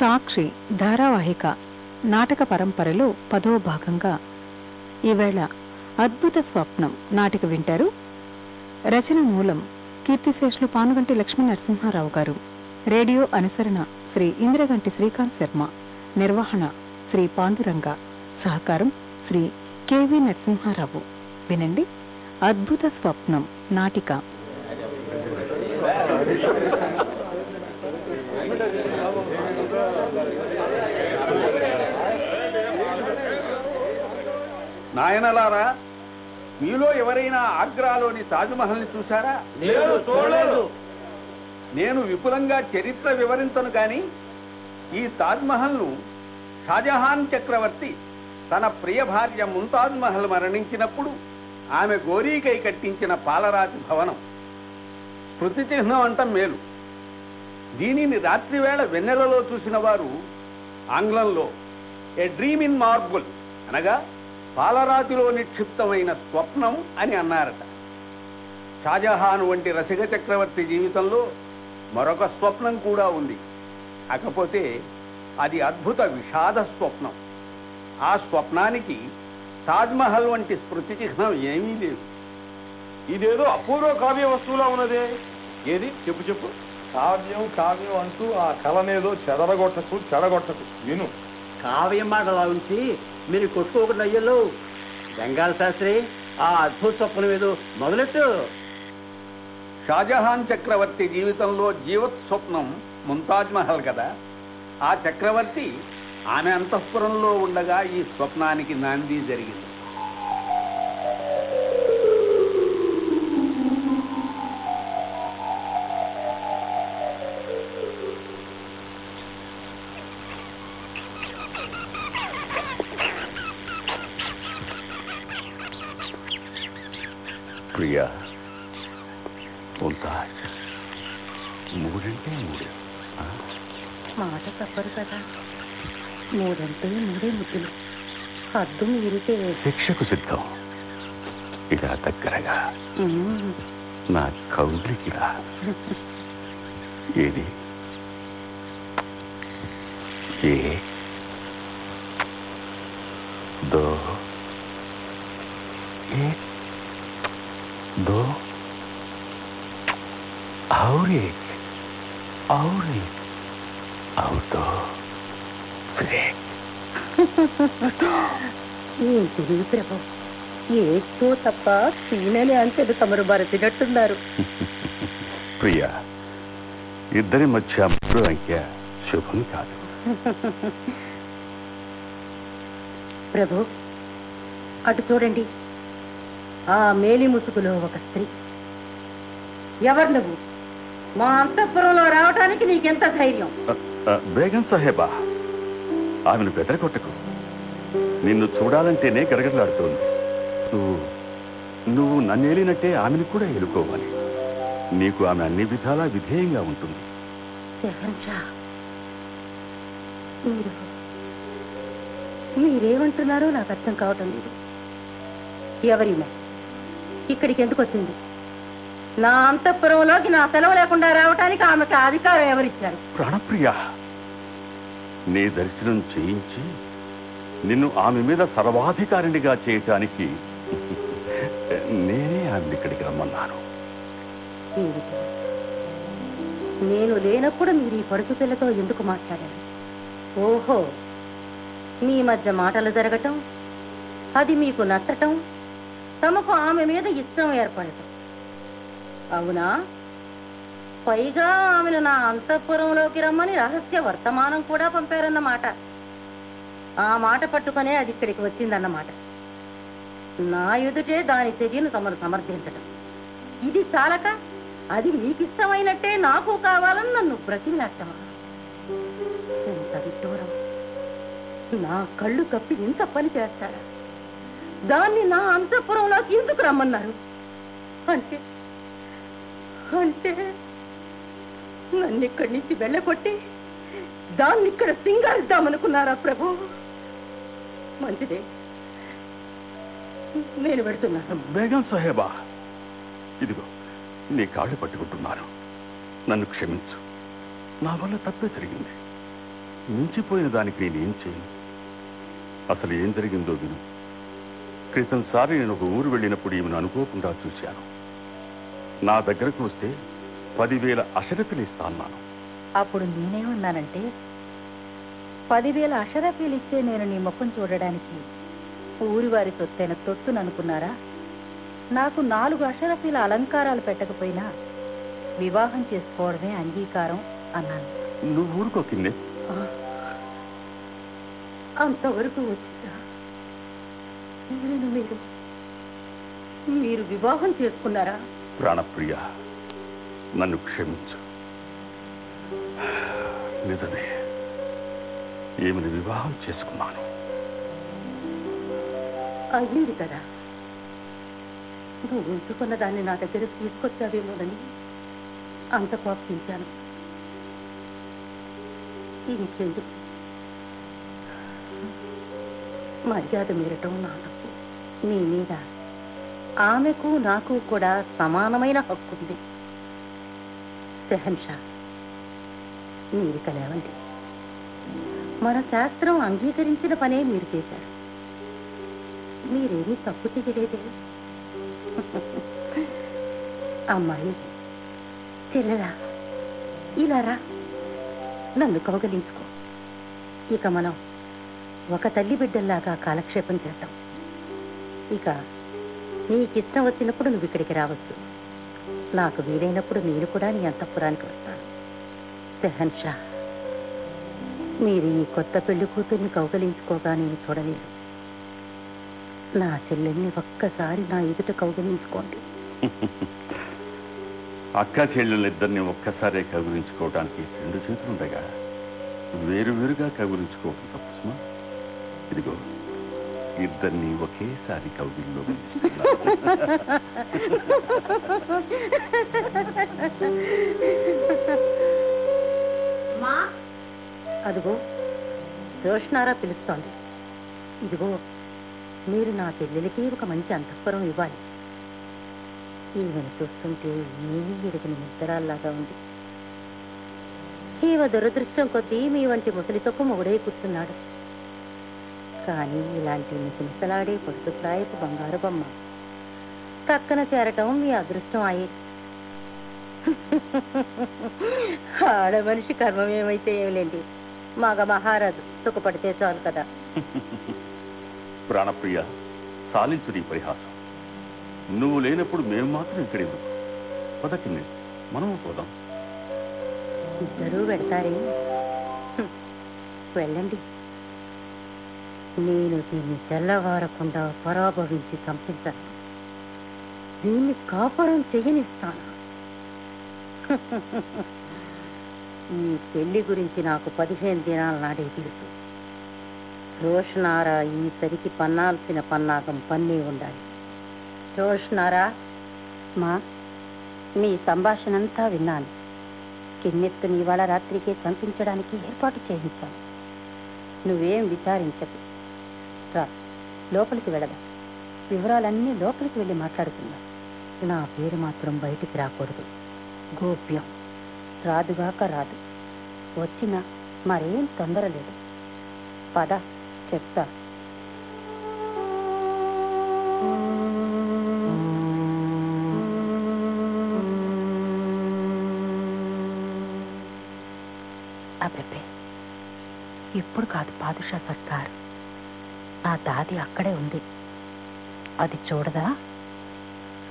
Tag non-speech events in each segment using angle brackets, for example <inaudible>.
సాక్షి ధారావాహిక నాటక పరంపరలో పదవ భాగంగా. ఈవేళ అద్భుత స్వప్నం నాటిక వింటారు రచన మూలం కీర్తిశేషులు పానుగంటి లక్ష్మీ నరసింహారావు గారు. రేడియో అనుసరణ శ్రీ ఇంద్రగంటి శ్రీకాంత్ శర్మ. నిర్వహణ శ్రీ పాండురంగ. సహకారం శ్రీ కెవి నరసింహారావు. వినండి అద్భుత స్వప్నం నాటిక. నాయనలారా మీలో ఎవరైనా ఆగ్రాలోని తాజ్మహల్ని చూశారా? లేదు చూడలేదు. నేను విపులంగా చరిత్ర వివరించను కానీ ఈ తాజ్మహల్ను షాజహాన్ చక్రవర్తి తన ప్రియ భార్య ముంతాజ్ మహల్ మరణించినప్పుడు ఆమె గోరీకై కట్టించిన పాలరాతి భవనం. స్మృతి చిహ్నం అంటం మేలు. దీనిని రాత్రివేళ వెన్నెలలో చూసిన వారు ఆంగ్లంలో ఏ డ్రీమ్ ఇన్ మార్బుల్ అనగా పాలరాతిలో నిక్షిప్తమైన స్వప్నం అని అన్నారట. షాజహాన్ వంటి రసిక చక్రవర్తి జీవితంలో మరొక స్వప్నం కూడా ఉంది. కాకపోతే అది అద్భుత విషాద స్వప్నం. ఆ స్వప్నానికి తాజ్మహల్ వంటి స్మృతి చిహ్నం ఏమీ లేదు. ఇదేదో అపూర్వ కావ్య వస్తువులా ఉన్నదే. ఏది? చెప్పు చెప్పు. కావ్యం కావ్యం అంటూ ఆ కలనేదో చెదరగొట్టకు చెడగొట్టకు. విను. కావ్యం మాటలా ఉంచి మీరు కొట్టుకోకుండా అయ్యలో బెంగాల్ శాస్త్రి ఆ అద్భుత స్వప్నం ఏదో మొదలెట్టు. షాజహాన్ చక్రవర్తి జీవితంలో జీవత్ స్వప్నం ముంతాజ్ మహల్ కదా. ఆ చక్రవర్తి ఆమె అంతఃపురంలో ఉండగా ఈ స్వప్నానికి నాంది జరిగింది. 마음이 거울리기라 예리 दो एक दो और एक और एक और दो फिर एक प्रभु ఏదో తప్ప సీనని అంచెలు తమరు బరచినట్టున్నారు <laughs> ప్రియా ఇద్దరి మధ్య మూడు అంకె శుభం కాదు. <laughs> ప్రభు అటు చూడండి. ఆ మేలి ముసుగులో ఒక స్త్రీ. ఎవరు నువ్వు? మా అంతఃపురంలో రావటానికి నీకెంత ధైర్యం? బేగం సాహేబా ఆమెను బెదరగొట్టకు. నిన్ను చూడాలంటేనే గడగడలాడుతోంది నువ్వు నువ్వు నన్నేలినట్టే ఆమెను కూడా ఎలుకోవాలి నీకు ఆమె అన్ని విధాలా విధేయంగా ఉంటుంది. మీరు మీరేమంటున్నారో నాకు అర్థం కావటం లేదు. ఎవరిమే ఇక్కడికి ఎందుకు వచ్చింది? నా అంతఃపురంలోకి నా సెలవు లేకుండా రావటానికి ఆమెకి అధికారం ఎవరిచ్చారు? ప్రాణప్రియ నీ దర్శనం చేయించి నిన్ను ఆమె మీద సర్వాధికారినిగా చేయటానికి నేనే ఆమెను ఇక్కడికి రమ్మన్నాను. నేను లేనప్పుడు మీరు ఈ పడుచు పిల్లతో ఎందుకు మాట్లాడారు? ఓహో మీ మధ్య మాటలు జరగటం అది మీకు నచ్చటం తమకు ఆమె మీద ఇష్టం ఏర్పడటం. అవునా? పైగా ఆమెను నా అంతఃపురంలోకి రమ్మని రహస్య వర్తమానం కూడా పంపారన్నమాట. ఆ మాట పట్టుకునే అది ఇక్కడికి వచ్చిందన్నమాట. నా ఎదుటే దాని చర్యను తమను సమర్థించటం. ఇది చాలక అది మీకు ఇష్టమైనట్టే నాకు కావాలని నన్ను బ్రతిమిలాడటమా? ఎంత విడ్డూరం నా కళ్ళు కప్పి ఇంత పని చేస్తారా? దాన్ని నా అంతఃపురంలోకి ఎందుకు రమ్మన్నారు? అంటే అంటే నన్ను ఇక్కడి నుంచి వెళ్ళగొట్టి దాన్ని ఇక్కడ సింగారిద్దామనుకున్నారా ప్రభు? మంచిదే. నేను పెడుతున్నాను బేగం సాహేబా. ఇదిగో నీ కాళ్ళు పట్టుకుంటున్నాను నన్ను క్షమించు. నా వల్ల తప్పే జరిగింది. మించిపోయిన దానికి నేనేం చేయను? అసలు ఏం జరిగిందో విను. క్రితంసారి నేను ఒక ఊరు వెళ్ళినప్పుడు ఈమెను అనుకోకుండా చూశాను. నా దగ్గరకు వస్తే పదివేల అషరపిలు ఇస్తా అన్నాను. అప్పుడు నేనేమన్నానంటే పదివేల అషరఫీలు ఇస్తే నేను నీ ముఖం చూడడానికి ఊరి వారి సొత్తైన తొత్తుననుకున్నారా నాకు నాలుగు అషరఫీల అలంకారాలు పెట్టకపోయినా వివాహం చేసుకోవడమే అంగీకారం అన్నాను. నువ్వు ఊరుకో కిన్నే అంతవరకు వచ్చిందా? మీరు మీరు వివాహం చేసుకున్నారా? ప్రాణప్రియ నన్ను క్షమించు. నిజమే ఈమెను వివాహం చేసుకున్నాను. అయ్యింది కదా. నువ్వు ఉంచుకున్న దాన్ని నా దగ్గరకు తీసుకొచ్చావేమోనని అంత కోపించాను ఇంకెందుకు? మర్యాద మీరటం నా తప్పు నీ మీద ఆమెకు నాకు కూడా సమానమైన హక్కు ఉంది. సెహన్షా మీరు కలేవండి మన శాస్త్రం అంగీకరించిన పనే మీరు చేశారు. మీరేమీ తప్పు చేయలేదే? అమ్మాయి చెల్లెరా ఇలా రా. నన్ను కౌగలించుకో. ఇక మనం ఒక తల్లి బిడ్డల్లాగా కాలక్షేపం చేద్దాం. ఇక నీకిష్టం వచ్చినప్పుడు నువ్వు ఇక్కడికి రావచ్చు. నాకు వీలైనప్పుడు నేను కూడా నీ అంతఃపురానికి వస్తాను. సెహన్ షా మీరు ఈ కొత్త పెళ్ళి కూతుర్ని కౌగలించుకోగా నేను చూడలేదు. నా చెల్లెల్ని ఒక్కసారి నా ఎదుట కౌగలించుకోండి. <laughs> అక్క చెల్లెళ్ళిద్దరిని ఒక్కసారే కగురించుకోవడానికి రెండు చేతులుండగా వేరు వేరుగా కగురించుకోవడం తప్పు సుమా? ఇదిగో ఇద్దరిని ఒకేసారి కౌగిల్లో <laughs> అదిగో రోషనారా పిలుస్తోంది. ఇదిగో మీరు నా చెల్లెలకి ఒక మంచి అంతఃపురం ఇవ్వాలి. ఈమెను చూస్తుంటే ఏమీ ఎరుగని నిద్రాల్లాగా ఉంది. ఈమె దురదృష్టం కొద్దీ మీ వంటి ముసలితొక్కు మొగుడే కూర్చున్నాడు. కానీ ఇలాంటి మిసిమిసలాడే పొడుసు ప్రాయపు బంగారు బొమ్మ పక్కన చేరటం మీ అదృష్టం అయ్యే ఆడ మనిషి కర్మం ఏమైతే ఏమిలేండి? మగ మహారాజు సుఖపడితే చాలు కదా. ప్రాణప్రియ సాలించు నీ పరిహాసం. నువ్వు లేనప్పుడు మేము మాత్రం ఇక్కడ ఎందుకు? పదకిన్నే మనము పోదాం. ఇద్దరూ పెడతారే? వెళ్ళండి. నేను దీన్ని తెల్లవారకుండా పరాభవించి చంపించను దీన్ని కాపురం చెయ్యనిస్తాను <laughs> ఈ పెళ్ళి గురించి నాకు పదిహేను దినాల నాడే తెలుసు. రోషనారా ఈసరికి పన్నాల్సిన పన్నాగం పన్నే ఉండాలి. రోషనారా మా మీ సంభాషణంతా విన్నాను. కిన్నెత్తుని ఇవాళ రాత్రికే చంపించడానికి ఏర్పాటు చేయించాను. నువ్వేం విచారించకు. రా లోపలికి వెళదాం. వివరాలన్నీ లోపలికి వెళ్ళి మాట్లాడుకుందాం. నా పేరు మాత్రం బయటికి రాకూడదు. గోప్యం. రాదుగాక రాదు. వచ్చినా మరేం తొందర లేదు పద. చెప్తా. అబ్బే ఇప్పుడు కాదు పాదుషా సర్కార్ ఆ దాది అక్కడే ఉంది. అది చూడదా?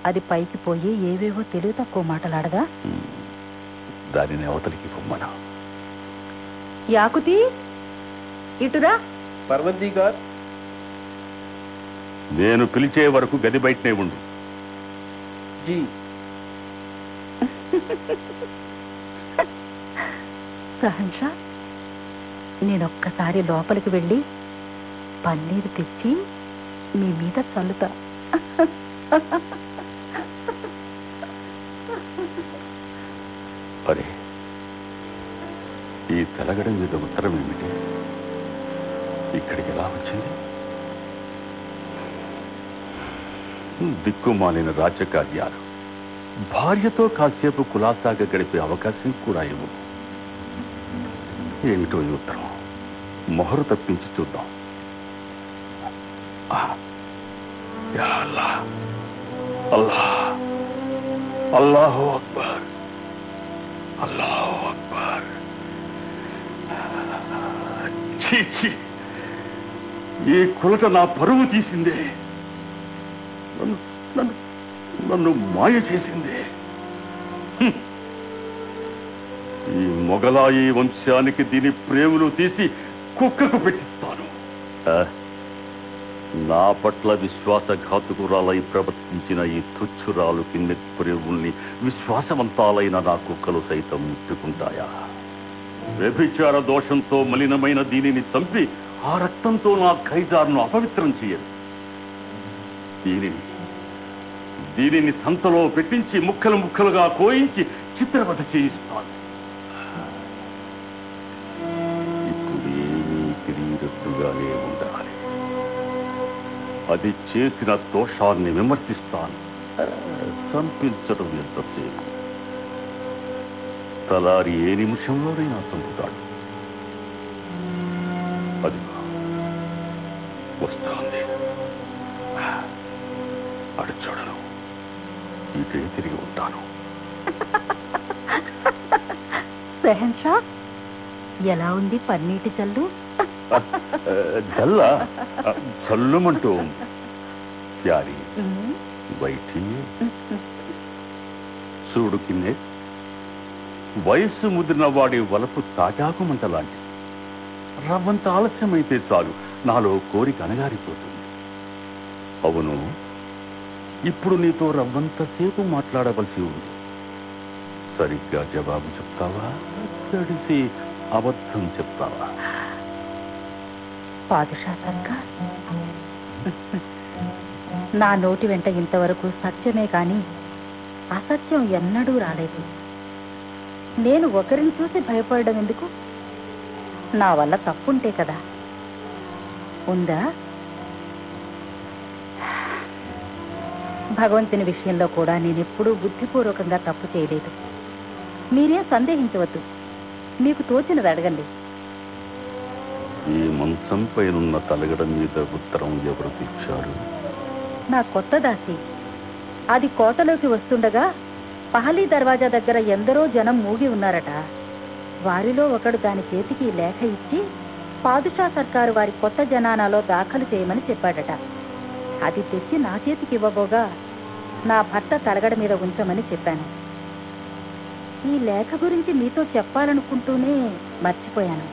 అది పైకి పోయి ఏవేవో తెలివి తక్కువ మాటలాడదా? దానిని అవతలికి పొమ్మనా. యాకుతి ఇటురా. పర్వతీ గారు? నేను పిలిచే వరకు గది బయటనే ఉండు. జీ. సహన్షా నేనొక్కసారి లోపలికి వెళ్ళి పన్నీరు తెచ్చి మీ మీద చల్లుతా. అరే ఈ తెలగడం మీద ఉత్తరం ఏమిటి? ఇక్కడికి ఎలా వచ్చింది? దిక్కుమాలిన రాజకార్యాలు. భార్యతో కాసేపు కులాసాగా గడిపే అవకాశం కూడా ఇవ్వు ఏమిటో ఈ ఉత్తరం? మొహరు తప్పించి చూద్దాం. ఆ, అల్లా అల్లా అక్బర్. అల్లాహో అక్బర్. చీ చీ ఈ కులట నా పరువు తీసిందే. నన్ను నన్ను నన్ను మాయ చేసిందే. ఈ మొగలాయి వంశానికి దీని ప్రేములు తీసి కుక్కకు పెట్టిస్తాను. నా పట్ల విశ్వాసఘాతుకురాలై ప్రవర్తించిన ఈ తుచ్చురాలు కింద ప్రేముల్ని విశ్వాసవంతాలైన నా కుక్కలు సైతం ముట్టుకుంటాయా? వ్యభిచార దోషంతో మలినమైన దీనిని చంపి ఆ రక్తంతో నా ఖైజార్ను అపవిత్రం చేయదు దీనిని దీనిని సంతలో పెట్టించి ముక్కలు ముక్కలుగా కోయించి చిత్రవధ చేయిస్తాను ఇప్పుడు ఏమీ తెలియనట్టుగానే ఉండాలి అది చేసిన దోషాన్ని విమర్శిస్తాను. చంపించడం ఎంతసేపు తలారి ఏ నిమిషంలోనైనా చంపుతాడు. అది వస్తుంది. అడు చూడను. ఇదే తిరిగి ఉంటాను. సెహన్షా ఎలా ఉంది పన్నీటి చల్లు జల్ల? చల్లుమంటూ ప్యారి బయటి. చూడు కిన్నే వయస్సు ముదిరిన వాడి వలపు తాటాకు మంట లాంటి రవ్వంత ఆలస్యమైతే చాలు. నాలో కోరిక అనగారిపోతుంది అవును. ఇప్పుడు నీతో రవ్వంతసేపు మాట్లాడవలసి ఉంది. సరిగ్గా జవాబు చెప్తావా? తడిసి అబద్ధం చెప్తావా? పాదశాతంగా నా నోటి వెంట ఇంతవరకు సత్యమే కాని అసత్యం ఎన్నడూ రాలేదు. నేను ఒకరిని చూసి భయపడడం ఎందుకు? నా వల్ల తప్పుంటే కదా. ఉందా? భగవంతుని విషయంలో కూడా నేను ఎప్పుడూ బుద్ధిపూర్వకంగా తప్పు చేయలేదు. మీరేం సందేహించవద్దు. మీకు తోచినది అడగండి ఈ మంచం తలగడ మీద ఉత్తరం ఎవరు తెచ్చారు నా కొత్త దాసి. అది కోటలోకి వస్తుండగా పహలీ దర్వాజా దగ్గర ఎందరో జనం మూగి ఉన్నారట. వారిలో ఒకడు దాని చేతికి లేఖ ఇచ్చి పాదుషా సర్కారు వారి కొత్త జనానాలో దాఖలు చేయమని చెప్పాడట. అది తెచ్చి నా చేతికి ఇవ్వబోగా నా భర్త తలగడ మీద ఉంచమని చెప్పాను. ఈ లేఖ గురించి మీతో చెప్పాలనుకుంటూనే మర్చిపోయాను.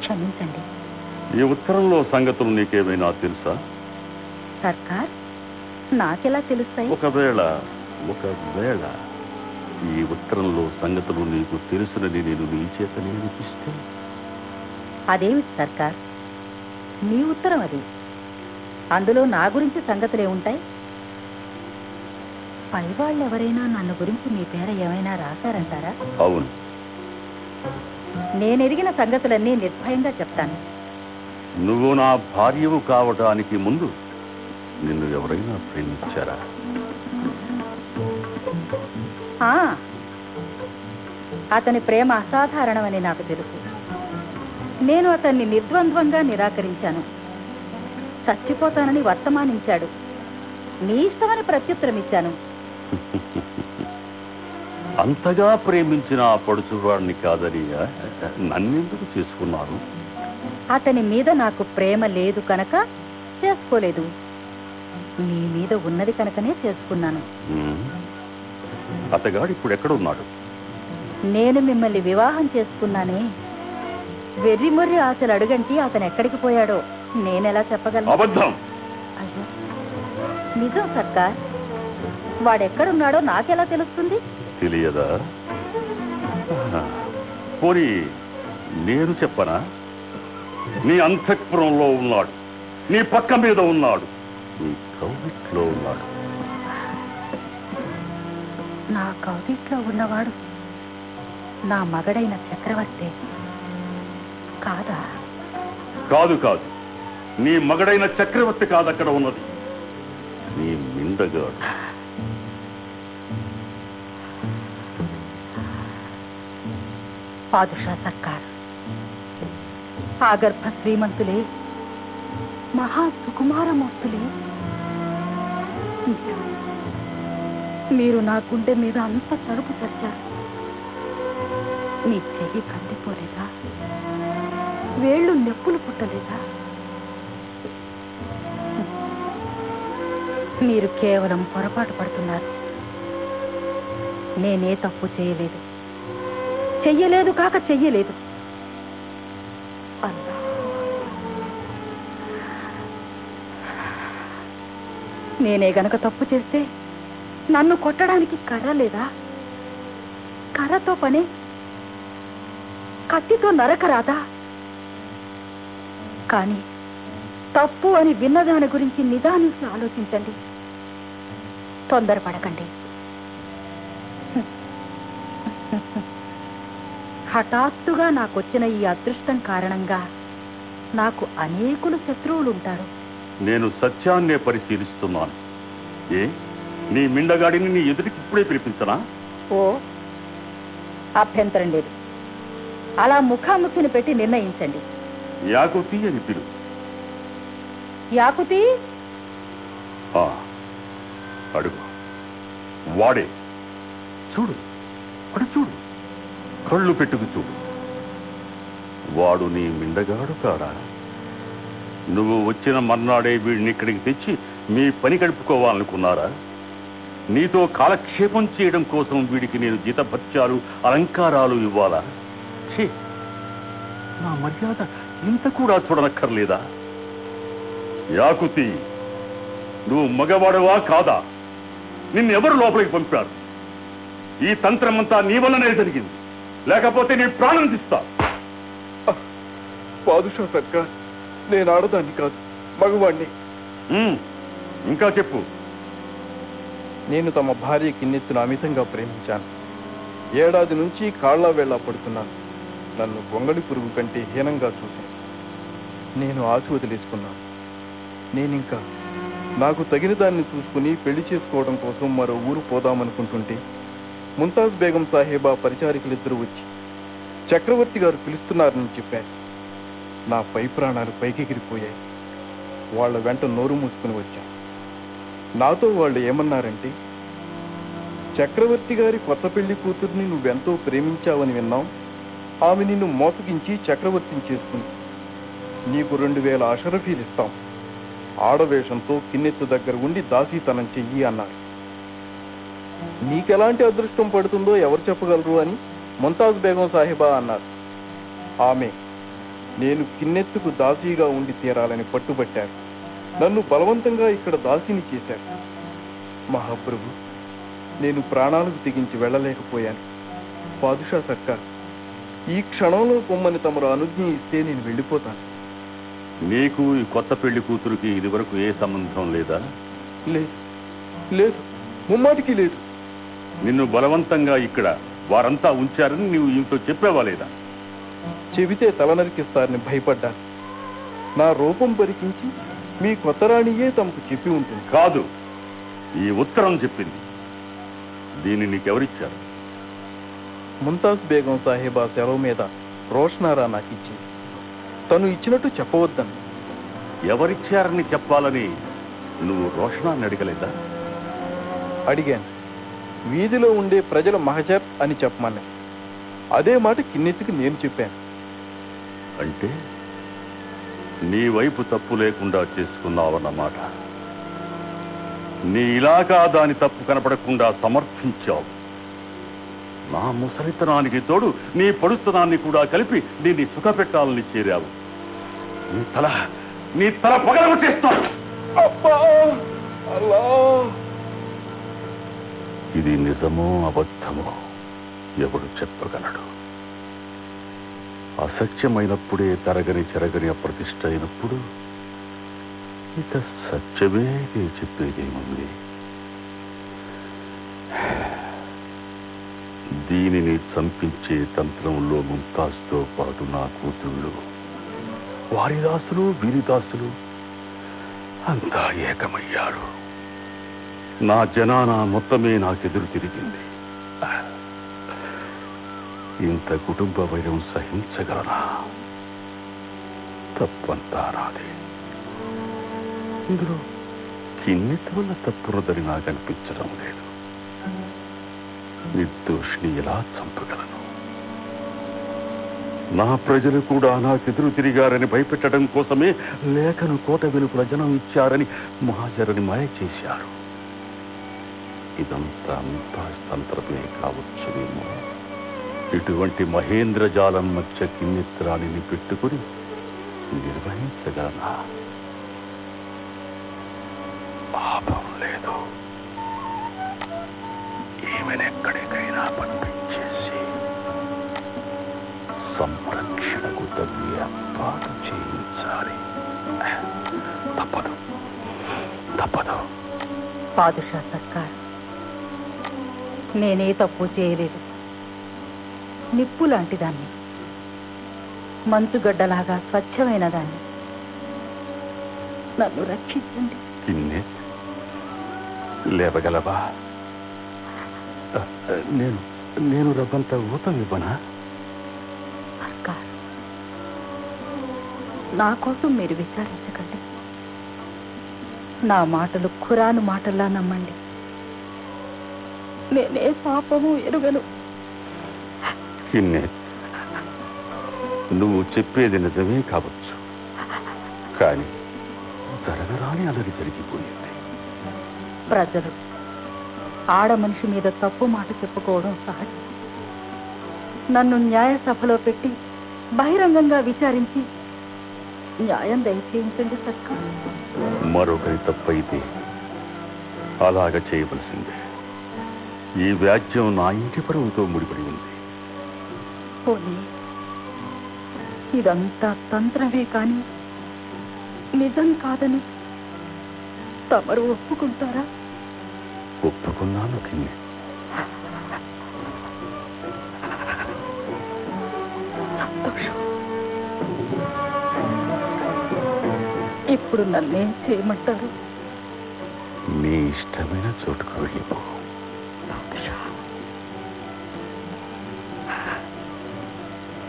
క్షమించండి. ఈ ఉత్తరంలో సంగతులు నీకేమైనా తెలుసా? సర్కార్ నాకెలా తెలుస్తాయి? ఒకవేళ ఒకవేళ ఈ ఉత్తరంలో సంగతులు నీకు తెలుసునని నేను నీ చేతనే అనిపిస్తే? అదేమిటి సర్కార్? మీ ఉత్తరం అది. అందులో నా గురించి సంగతులే ఉంటాయి పైవాళ్ళు ఎవరైనా నన్ను గురించి మీ పేర ఏమైనా రాశారంటారా? అవును. నేను ఎరిగిన సంగతులన్నీ నిర్భయంగా చెప్తాను. నువ్వు నా భార్యవు కావడానికి ముందు నిన్ను ఎవరైనా ప్రేమించారా? అతని ప్రేమ అసాధారణమని నాకు తెలుసు. నేను అతన్ని నిర్ద్వంద్వంగా నిరాకరించాను. చచ్చిపోతానని వర్తమానించాడు. నీ ఇష్టమని ప్రత్యుత్తరం ఇచ్చాను <laughs> అంతగా ప్రేమించిన ఆ పడుచువాడిని కాదని నన్నెందుకు చేసుకున్నారు? అతని మీద నాకు ప్రేమ లేదు కనుక చేసుకోలేదు. నీ మీద ఉన్నది కనుకనే చేసుకున్నాను. అతగాడు ఇప్పుడు ఎక్కడున్నాడు నేను మిమ్మల్ని వివాహం చేసుకున్నానే. వెర్రిమొర్రి ఆశలు అడుగంటి అతను ఎక్కడికి పోయాడో నేనెలా చెప్పగలను? అబద్ధం! అయ్యో! నిజం సర్కార్. వాడెక్కడున్నాడో నాకెలా తెలుస్తుంది? తెలియదా? పోనీ నేను చెప్పనా? నీ అంతఃపురంలో ఉన్నాడు. నీ పక్క మీద ఉన్నాడు. నీ కౌగిట్లో ఉన్నాడు. నా కౌగిట్లో ఉన్నవాడు నా మగడైన చక్రవర్తి. కాదా? కాదు కాదు. నీ మగడైన చక్రవర్తి కాదు అక్కడ ఉన్నది. నీ మిందగాడు పాదుషా సర్కార్ ఆగర్భ శ్రీమంతులే మహా సుకుమారమూర్తులే. మీరు- నా గుండె మీద అంత తలుపు చచ్చారు మీ చెయ్యి కందిపోలేదా? వేళ్ళు నొప్పులు పుట్టలేదా? మీరు కేవలం పొరపాటు పడుతున్నారు. నేనే తప్పు చేయలేదు. చెయ్యలేదు కాక చెయ్యలేదు. నేనే గనక తప్పు చేస్తే నన్ను కొట్టడానికి కర్ర లేదా? కర్రతో పని? కత్తితో నరకరాదా కానీ తప్పు అని విన్నదాని గురించి నిదానించి ఆలోచించండి. తొందరపడకండి. హఠాత్తుగా నాకొచ్చిన ఈ అదృష్టం కారణంగా నాకు అనేకులు శత్రువులు ఉంటారు నేను సత్యాన్నే పరిశీలిస్తున్నాను. ఏ? నీ మిండగాడిని నీ ఎదుటికి ఇప్పుడే పిలిపించనా? ఓ అభ్యంతరం లేదు. అలా ముఖాముఖిని పెట్టి నిర్ణయించండి. యాకుతి అని పిలు. యాకుతి? అడుగు. వాడే. చూడు. అడు చూడు. కళ్ళు పెట్టుకు చూడు. వాడు నీ మిండగాడు కాడా నువ్వు వచ్చిన మర్నాడే వీడిని ఇక్కడికి తెచ్చి మీ పని గడుపుకోవాలనుకున్నారా? నీతో కాలక్షేపం చేయడం కోసం వీడికి నేను జీతభత్యాలు అలంకారాలు ఇవ్వాలా? ఛీ! నా మర్యాద ఇంత కూడా చూడనక్కర్లేదా? యాకుతి నువ్వు మగవాడవా కాదా? నిన్నెవరు లోపలికి పంపారు? ఈ తంత్రమంతా నీ వల్లనే జరిగింది. లేకపోతే నీ ప్రాణం తీస్తా. పాదుషా సర్కార్ నేను ఆడదాన్ని కాదు మగవాణ్ణి. ఇంకా చెప్పు. నేను తమ భార్య కిన్నెత్తును అమితంగా ప్రేమించాను. ఏడాది నుంచి కాళ్ళ వేళ పడుతున్నాను. నన్ను గొంగళి పురుగు కంటే హీనంగా చూశాను. నేను ఆశ వదిలేసుకున్నాను నేనింకా నాకు తగిన దాన్ని చూసుకుని పెళ్ళి చేసుకోవడం కోసం మరో ఊరు పోదామనుకుంటుంటే ముంతాజ్ బేగం సాహేబా పరిచారికులిద్దరూ వచ్చి చక్రవర్తి గారు పిలుస్తున్నారని చెప్పారు. నా పై ప్రాణాలు పైకెగిరిపోయాయి. వాళ్ళ వెంట నోరు మూసుకుని వచ్చాను. నాతో వాళ్ళు ఏమన్నారంటే చక్రవర్తి గారి కొత్త పెళ్ళి కూతుర్ని నువ్వెంతో ప్రేమించావని విన్నాం. ఆమె నిన్ను మోసగించి చక్రవర్తిని చేసుకుంది. నీకు రెండు వేల అషరఫీలు ఇస్తాం. ఆడవేషంతో కిన్నెత్తు దగ్గర ఉండి దాసీతనం చెయ్యి అన్నారు. నీకెలాంటి అదృష్టం పడుతుందో ఎవరు చెప్పగలరు అని ముంతాజ్ బేగం సాహిబా అన్నారు. ఆమె నేను కిన్నెత్తుకు దాసీగా ఉండి తీరాలని పట్టుబట్టారు. నన్ను బలవంతంగా ఇక్కడ దాసిని చేశారు. మహాప్రభు నేను ప్రాణాలకు తెగించి వెళ్ళలేకపోయాను. పాదుషా సర్కార్ ఈ క్షణంలో పొమ్మని తమరు అనుజ్ఞ ఇస్తే నేను వెళ్ళిపోతాను. నీకు ఈ కొత్త పెళ్ళి కూతురికి ఇదివరకు ఏ సంబంధం లేదా? లేదు లేదు ముమ్మాటికి లేదు. నిన్ను బలవంతంగా ఇక్కడ వారంతా ఉంచారని నీవు ఇంట్లో చెప్పావా లేదా? చెబితే తల నరికిస్తారని భయపడ్డాను. నా రూపం పరికించి మీ కొత్త రాణియే తమకు చెప్పి ఉంటుంది. కాదు. ఈ ఉత్తరం చెప్పింది. దీన్ని నీకెవరిచ్చారు? ముంతాజ్ బేగం సాహేబా సెలవు మీద రోషనారా నాకు ఇచ్చింది. తను ఇచ్చినట్టు చెప్పవద్దని. ఎవరిచ్చారని చెప్పాలని నువ్వు రోషణాన్ని అడగలేదా? అడిగాను. వీధిలో ఉండే ప్రజల మహజర్ అని చెప్పమన్నా అదే మాట కిన్నెత్తికి నేను చెప్పాను. అంటే? నీ వైపు తప్పు లేకుండా చేసుకున్నావన్నమాట. నీ ఇలాగా దాని తప్పు కనపడకుండా సమర్థించావు. నా ముసలితనానికి తోడు నీ పడుతనాన్ని కూడా కలిపి దీన్ని సుఖపెట్టాలని చేరావు. నీ తల నీ తల పగలవ చేస్తాను ఇది నిజమో అబద్ధమో ఎవడు చెప్పగలడు? అసత్యమైనప్పుడే తరగని చెరగని అప్రతిష్ట అయినప్పుడు ఇక సత్యమే నేను చెప్పేదేముంది? దీనిని చంపించే తంత్రంలో ముంతాజ్తో పాటు నా కూతుళ్ళు వారి దాసులు వీరి దాసులు అంతా ఏకమయ్యారు. నా జనాన మొత్తమే నాకెదురు తిరిగింది. ఇంత కుటుంబ వైరం సహించగలనా? తప్పంతా రాదే ఇందులో కిన్నిటి వల్ల తప్పున్నదని నాకు అనిపించడం లేదు. నిర్దోషిని ఎలా చంపగలను? నా ప్రజలు కూడా నాకెదురు తిరిగారని భయపెట్టడం కోసమే లేఖను కోట వెలుపుల జనం ఇచ్చారని మహాజరుని మాయ చేశారు. ఇదంతా అంతా తంత్రమే కావచ్చునేమో ఇటువంటి మహేంద్రజాలం మధ్య కిన్నెత్రాణిని పెట్టుకుని నిర్వహించగలనా పాపం లేదు. ఈమెనెక్కడికైనా పంపించేసి సంరక్షణకు తల్లి ఏర్పాటు చేయించాలి తప్పదు. తప్పదు. పాదుషా సర్కార్ నేనే తప్పు చేయలేదు. నిప్పు లాంటి దాన్ని. మంచుగడ్డలాగా స్వచ్ఛమైన దాన్ని. నన్ను రక్షించండి. లేవగలవా? నేను నేను రవ్వంత ఊతం ఇవ్వనా? నా కోసం మీరు విచారించకండి. నా మాటలు ఖురాను మాటల్లా నమ్మండి. నేనే పాపము ఎరుగను. కిన్నె నువ్వు చెప్పేది నిజమే కావచ్చు. కానీ జరగరాని అలరి జరిగిపోయింది. ప్రజలు ఆడ మనిషి మీద తప్పు మాట చెప్పుకోవడం సహజం. నన్ను న్యాయ సభలో పెట్టి బహిరంగంగా విచారించి న్యాయం దయచేయించండి సర్కార్. మరొకరి తప్పైతే అలాగ చేయవలసిందే. ఈ వ్యాజ్యం నా ఇంటి పరువుతో ముడిపడి ఉంది. పోనీ. ఇదంతా తంత్రమే కాని నిజం కాదని తమరు ఒప్పుకుంటారా? ఒప్పుకున్నాను కిన్నె. ఇప్పుడు నన్నేం చేయమంటారు? నీ ఇష్టమైన చోటుకు వెళ్ళిపో.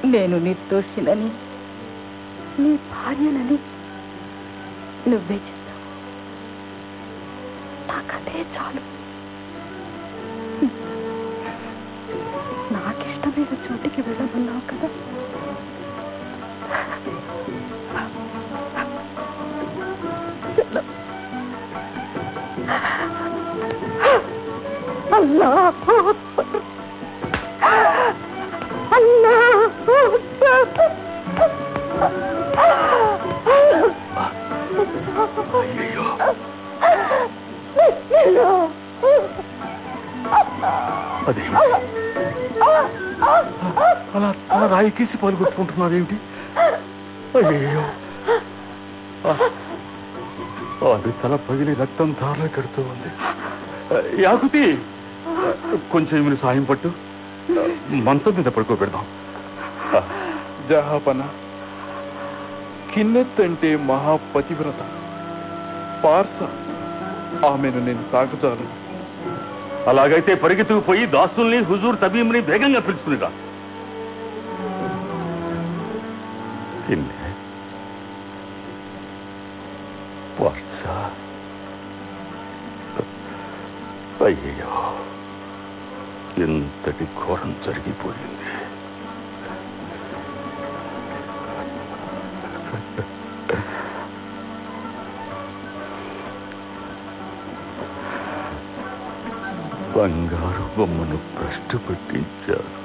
నేను నిర్దోషినని నీ భార్యనని నువ్వే చెప్తావు నాకదే చాలు. నాకిష్టమైన చోటికి వెళ్ళమన్నావు కదా. అల్లా అదే. అలా అలా రాయి తీసి పాల్గొట్టుకుంటున్నారేమిటి ఏమిటి? అయ్యో అది తల పగిలి రక్తం ధారలో కడుతూ ఉంది. యాకుతి కొంచెం మీరు సాయం పట్టు. మంచం మీద పడుకోబెడదాం. జహాపన కిన్నెత్ అంటే మహాపతివ్రత. పార్స ఆమెను నేను తాకుతాను అలాగైతే పరిగెత్తుకుపోయి దాసుల్ని హుజూర్ తబీంని వేగంగా పిలుచుకునిరా. అయ్యో ఎంతటి ఘోరం జరిగిపోయింది. బంగారు బొమ్మను భ్రష్టు పట్టించారు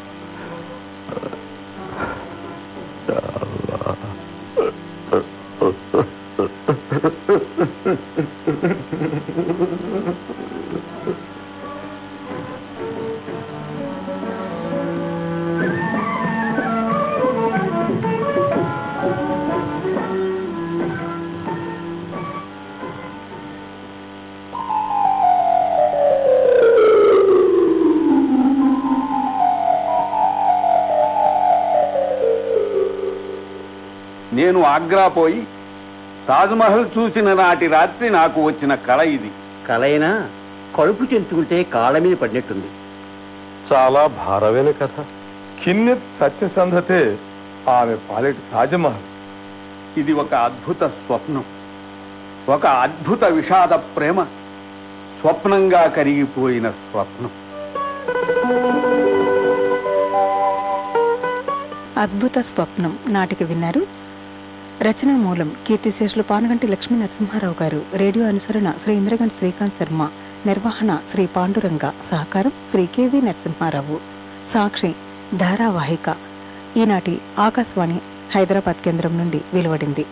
నేను ఆగ్రా పోయి తాజ్మహల్ చూసిన నాటి రాత్రి నాకు వచ్చిన కళ ఇది. కలైనా కడుపు చెంచుకుంటే కాళ్ళ మీద పడినట్టుంది. చాలా భారమైన కథ. కిన్నెత్ సత్యసంధతే ఆమె పాలెటి తాజ్మహల్. ఇది ఒక అద్భుత స్వప్నం. ఒక అద్భుత విషాద ప్రేమ. స్వప్నంగా కరిగిపోయిన స్వప్నం. అద్భుత స్వప్నం నాటిక విన్నారు రచన మూలం కీర్తిశేషులు పానగంటి లక్ష్మీ నరసింహారావు గారు. రేడియో అనుసరణ శ్రీ ఇంద్రగంటి శ్రీకాంత్ శర్మ. నిర్వహణ శ్రీ పాండురంగ. సహకారం శ్రీ కెవి నరసింహారావు. సాక్షి ధారావాహిక. ఈనాటి ఆకాశవాణి హైదరాబాద్ కేంద్రం నుండి వెలువడింది.